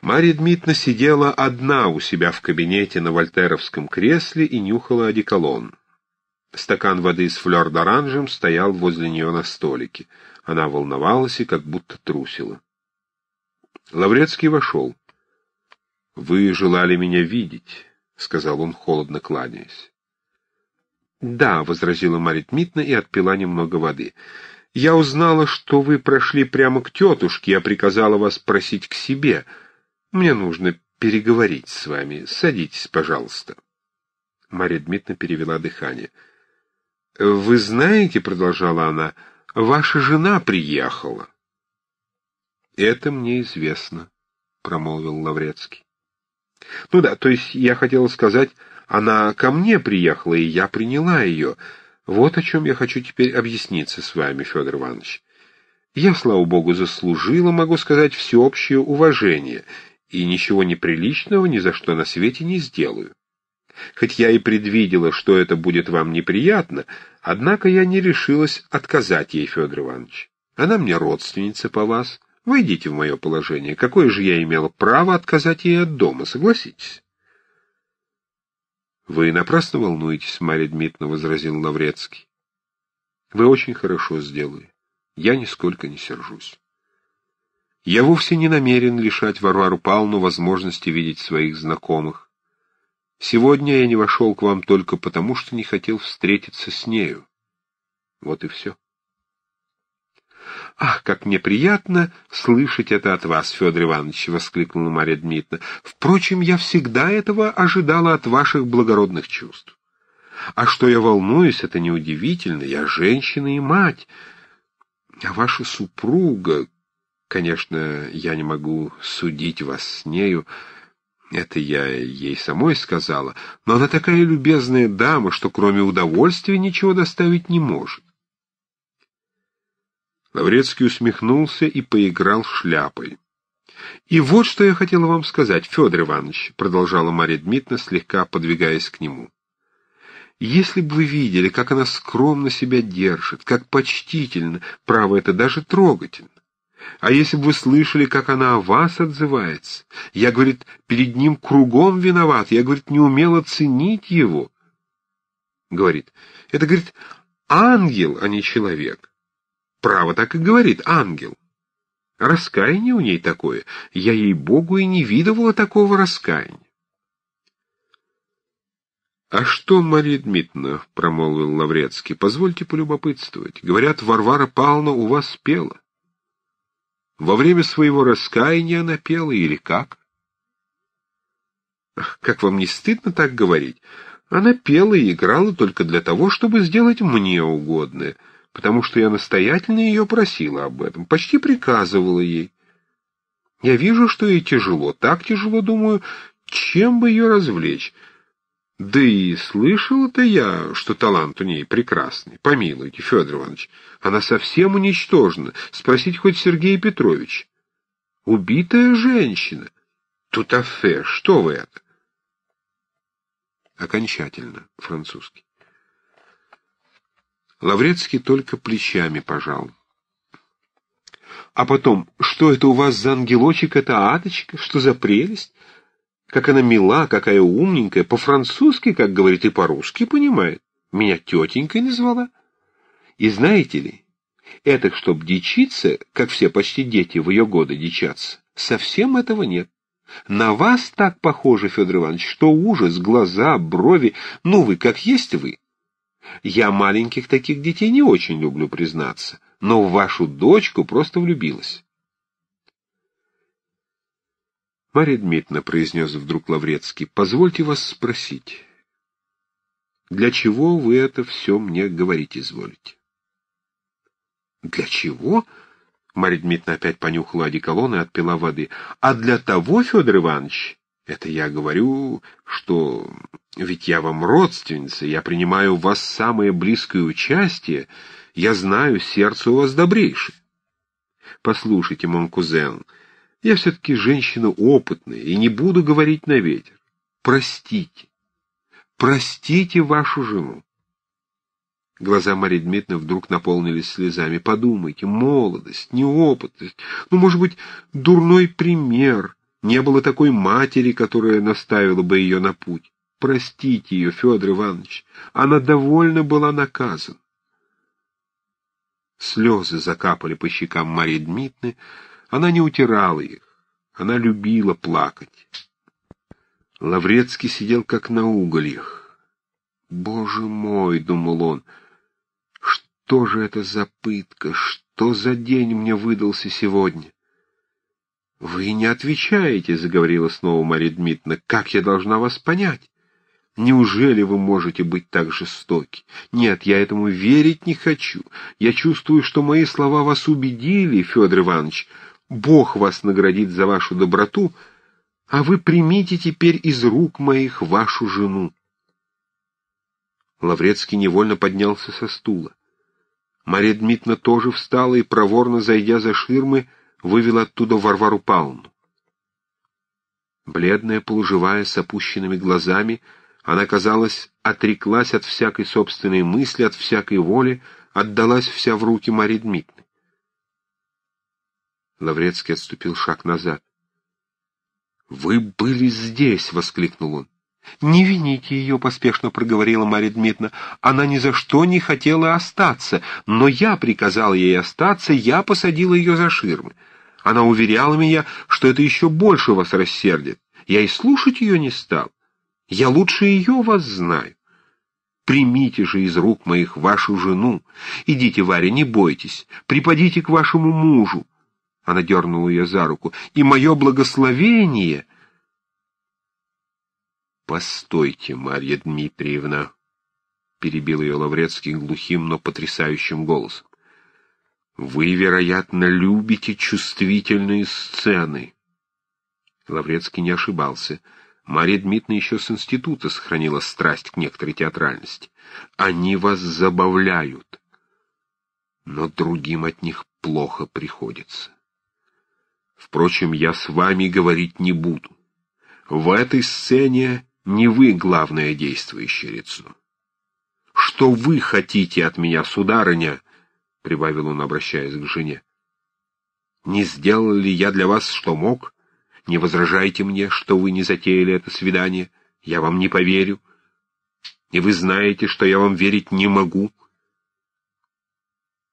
Марья Дмитриевна сидела одна у себя в кабинете на вольтеровском кресле и нюхала одеколон. Стакан воды с флёр-д'оранжем стоял возле нее на столике. Она волновалась и как будто трусила. Лаврецкий вошел. — Вы желали меня видеть, — сказал он, холодно кланяясь. — Да, — возразила Марья Дмитриевна и отпила немного воды. — Я узнала, что вы прошли прямо к тетушке, я приказала вас просить к себе. Мне нужно переговорить с вами. Садитесь, пожалуйста. Марья Дмитриевна перевела дыхание. — «Вы знаете, — продолжала она, — ваша жена приехала». «Это мне известно», — промолвил Лаврецкий. «Ну да, то есть я хотела сказать, она ко мне приехала, и я приняла ее. Вот о чем я хочу теперь объясниться с вами, Федор Иванович. Я, слава богу, заслужила, могу сказать, всеобщее уважение, и ничего неприличного ни за что на свете не сделаю. Хоть я и предвидела, что это будет вам неприятно, однако я не решилась отказать ей, Федор Иванович. Она мне родственница по вас. Войдите в мое положение. Какое же я имела право отказать ей от дома, согласитесь? — Вы напрасно волнуетесь, Марья Дмитриевна, — возразил Лаврецкий. — Вы очень хорошо сделали. Я нисколько не сержусь. Я вовсе не намерен лишать Варвару Павловну возможности видеть своих знакомых. Сегодня я не вошел к вам только потому, что не хотел встретиться с нею. Вот и все. «Ах, как мне приятно слышать это от вас, Федор Иванович!» — воскликнула Марья Дмитриевна. «Впрочем, я всегда этого ожидала от ваших благородных чувств. А что я волнуюсь, это неудивительно. Я женщина и мать. А ваша супруга... Конечно, я не могу судить вас с нею, — это я ей самой сказала, но она такая любезная дама, что кроме удовольствия ничего доставить не может. Лаврецкий усмехнулся и поиграл шляпой. «И вот что я хотела вам сказать, Федор Иванович», — продолжала Марья Дмитриевна, слегка подвигаясь к нему. «Если бы вы видели, как она скромно себя держит, как почтительно, право, это даже трогательно. А если бы вы слышали, как она о вас отзывается? Я, говорит, перед ним кругом виноват. Я, говорит, не умела ценить его. Говорит, это, говорит, ангел, а не человек. Право так и говорит, ангел. Раскаяние у ней такое. Я ей-богу и не видывала такого раскаяния. — А что, Мария Дмитриевна, — промолвил Лаврецкий, — позвольте полюбопытствовать. Говорят, Варвара Павловна у вас спела. Во время своего раскаяния она пела или как? Как вам не стыдно так говорить? Она пела и играла только для того, чтобы сделать мне угодное, потому что я настоятельно ее просила об этом, почти приказывала ей. Я вижу, что ей тяжело, так тяжело, думаю, чем бы ее развлечь. Да и слышал-то я, что талант у ней прекрасный. Помилуйте, Федор Иванович, она совсем уничтожена. Спросить хоть Сергея Петрович. Убитая женщина. Тутафе, что вы это? Окончательно, французский. Лаврецкий только плечами пожал. А потом, что это у вас за ангелочек, это адочка? Что за прелесть? Как она мила, какая умненькая, по-французски, как говорит, и по-русски понимает. Меня тетенькой назвала. И знаете ли, это, чтоб дичиться, как все почти дети в ее годы дичатся, совсем этого нет. На вас так похоже, Федор Иванович, что ужас, глаза, брови, ну вы как есть вы. Я маленьких таких детей не очень люблю признаться, но в вашу дочку просто влюбилась. Марья Дмитриевна, — произнес вдруг Лаврецкий, — позвольте вас спросить, для чего вы это все мне говорить изволите? Для чего? Марья Дмитриевна опять понюхала одеколон и отпила воды. А для того, Федор Иванович, это я говорю, что ведь я вам родственница, я принимаю в вас самое близкое участие, я знаю, сердце у вас добрейшее. Послушайте, мон кузен, — я все-таки женщина опытная и не буду говорить на ветер. Простите. Простите вашу жену. Глаза Марии Дмитриевны вдруг наполнились слезами. Подумайте, молодость, неопытность, ну, может быть, дурной пример. Не было такой матери, которая наставила бы ее на путь. Простите ее, Федор Иванович, она довольно была наказана. Слезы закапали по щекам Марьи Дмитриевны, она не утирала их, она любила плакать. Лаврецкий сидел как на угольях. «Боже мой!» — думал он. «Что же это за пытка? Что за день мне выдался сегодня?» «Вы не отвечаете», — заговорила снова Марья Дмитриевна. «Как я должна вас понять? Неужели вы можете быть так жестоки? Нет, я этому верить не хочу. Я чувствую, что мои слова вас убедили, Федор Иванович. Бог вас наградит за вашу доброту, а вы примите теперь из рук моих вашу жену. Лаврецкий невольно поднялся со стула. Марья Дмитриевна тоже встала и, проворно зайдя за ширмы, вывела оттуда Варвару Павловну. Бледная, полуживая, с опущенными глазами, она, казалось, отреклась от всякой собственной мысли, от всякой воли, отдалась вся в руки Марьи Дмитриевны. Лаврецкий отступил шаг назад. «Вы были здесь!» — воскликнул он. «Не вините ее», — поспешно проговорила Марья Дмитриевна. «Она ни за что не хотела остаться, но я приказал ей остаться, я посадила ее за ширмы. Она уверяла меня, что это еще больше вас рассердит. Я и слушать ее не стал. Я лучше ее вас знаю. Примите же из рук моих вашу жену. Идите, Варя, не бойтесь. Припадите к вашему мужу. Она дернула ее за руку. И мое благословение... Постойте, Марья Дмитриевна, — перебил ее Лаврецкий глухим, но потрясающим голосом. Вы, вероятно, любите чувствительные сцены. Лаврецкий не ошибался. — Марья Дмитриевна еще с института сохранила страсть к некоторой театральности. Они вас забавляют, но другим от них плохо приходится. Впрочем, я с вами говорить не буду. В этой сцене не вы главное действующее лицо. Что вы хотите от меня, сударыня? — прибавил он, обращаясь к жене. Не сделал ли я для вас, что мог? — не возражайте мне, что вы не затеяли это свидание. Я вам не поверю. И вы знаете, что я вам верить не могу.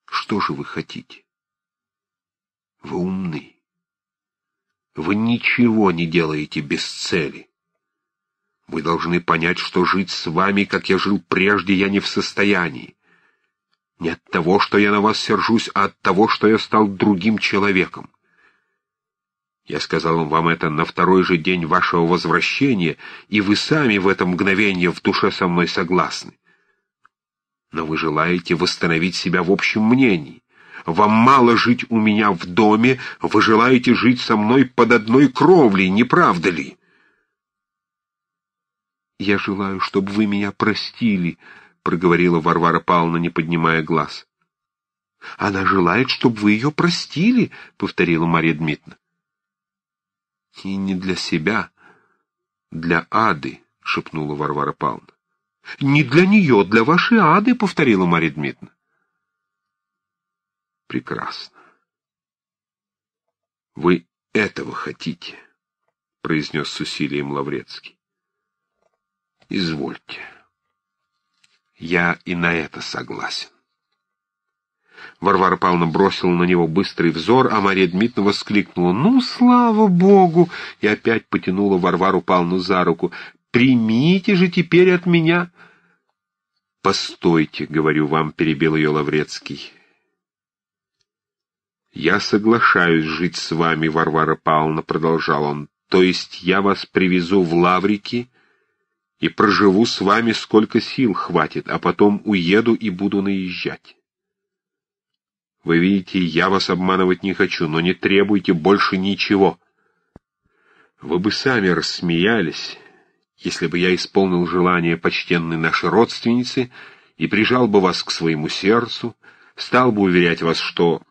Что же вы хотите? Вы умны. Вы ничего не делаете без цели. Вы должны понять, что жить с вами, как я жил прежде, я не в состоянии. Не от того, что я на вас сержусь, а от того, что я стал другим человеком. Я сказал вам это на второй же день вашего возвращения, и вы сами в это мгновение в душе со мной согласны. Но вы желаете восстановить себя в общем мнении. Вам мало жить у меня в доме, вы желаете жить со мной под одной кровлей, не правда ли? «Я желаю, чтобы вы меня простили», — проговорила Варвара Павловна, не поднимая глаз. «Она желает, чтобы вы ее простили», — повторила Марья Дмитриевна. И не для себя, для ады, — шепнула Варвара Павловна. — Не для нее, для вашей ады, — повторила Марья Дмитриевна. — Прекрасно. — Вы этого хотите, — произнес с усилием Лаврецкий. — Извольте. Я и на это согласен. Варвара Павловна бросила на него быстрый взор, а Мария Дмитриевна воскликнула «Ну, слава Богу!» и опять потянула Варвару Павловну за руку. «Примите же теперь от меня!» «Постойте, — говорю вам, — перебил ее Лаврецкий. «Я соглашаюсь жить с вами, Варвара Павловна», — продолжал он. «То есть я вас привезу в Лаврики и проживу с вами сколько сил хватит, а потом уеду и буду наезжать. Вы видите, я вас обманывать не хочу, но не требуйте больше ничего. Вы бы сами рассмеялись, если бы я исполнил желание почтенной нашей родственницы и прижал бы вас к своему сердцу, стал бы уверять вас, что...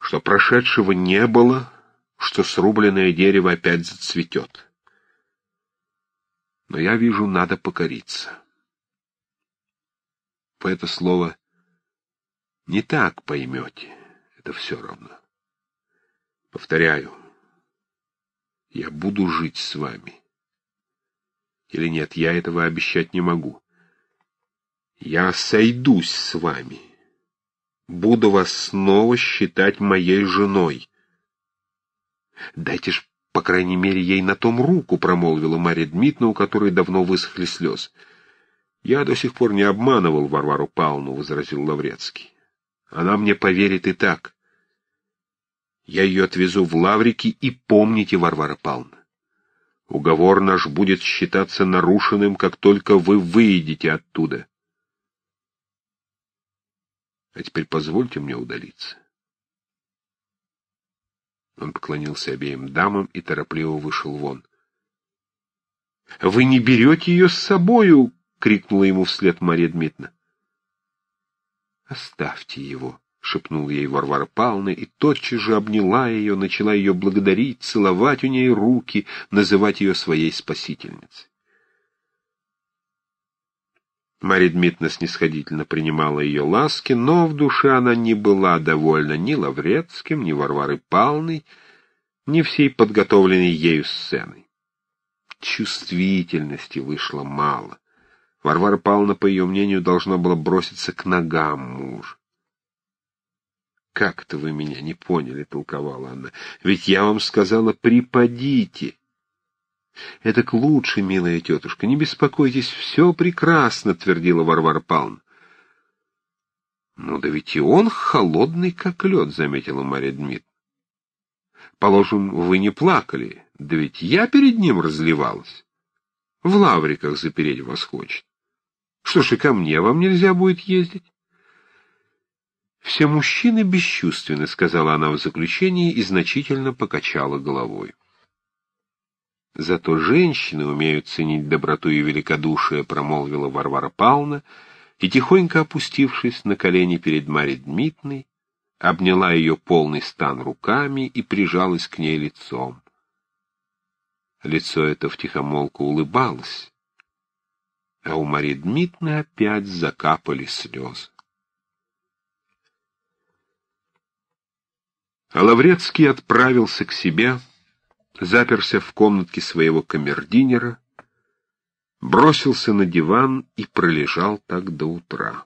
что прошедшего не было, что срубленное дерево опять зацветет. Но я вижу, надо покориться. По это слово не так поймете, это все равно. Повторяю, Я буду жить с вами. Или нет, я этого обещать не могу. Я сойдусь с вами. Буду вас снова считать моей женой. Дайте ж, по крайней мере, ей на том руку, промолвила Марья Дмитриевна, у которой давно высохли слезы. Я до сих пор не обманывал Варвару Павловну, возразил Лаврецкий. Она мне поверит и так. Я ее отвезу в Лаврики, и помните, Варвара Павловна, уговор наш будет считаться нарушенным, как только вы выйдете оттуда. А теперь позвольте мне удалиться. Он поклонился обеим дамам и торопливо вышел вон. — Вы не берете ее с собою! — крикнула ему вслед Марья Дмитриевна. — Оставьте его, — шепнула ей Варвара Павловна, и тотчас же обняла ее, начала ее благодарить, целовать у ней руки, называть ее своей спасительницей. Марья Дмитриевна снисходительно принимала ее ласки, но в душе она не была довольна ни Лаврецким, ни Варварой Павловной, ни всей подготовленной ею сценой. Чувствительности вышло мало. Варвара Павловна, по ее мнению, должна была броситься к ногам мужа. «Как-то вы меня не поняли», — толковала она. «Ведь я вам сказала, припадите». «Это к лучше, милая тетушка, не беспокойтесь, все прекрасно», — твердила Варвара Павловна. «Ну да ведь и он холодный, как лед», — заметила Марья Дмитриевна. «Положим, вы не плакали, да ведь я перед ним разливалась. В лавриках запереть вас хочет. Что ж, и ко мне вам нельзя будет ездить?» «Все мужчины бесчувственны», — сказала она в заключении и значительно покачала головой. Зато женщины умеют ценить доброту и великодушие, промолвила Варвара Павловна, и, тихонько опустившись на колени перед Марьей Дмитриевной, обняла ее полный стан руками и прижалась к ней лицом. Лицо это втихомолку улыбалось, а у Марьи Дмитриевны опять закапали слезы. А Лаврецкий отправился к себе, заперся в комнатке своего камердинера, бросился на диван и пролежал так до утра.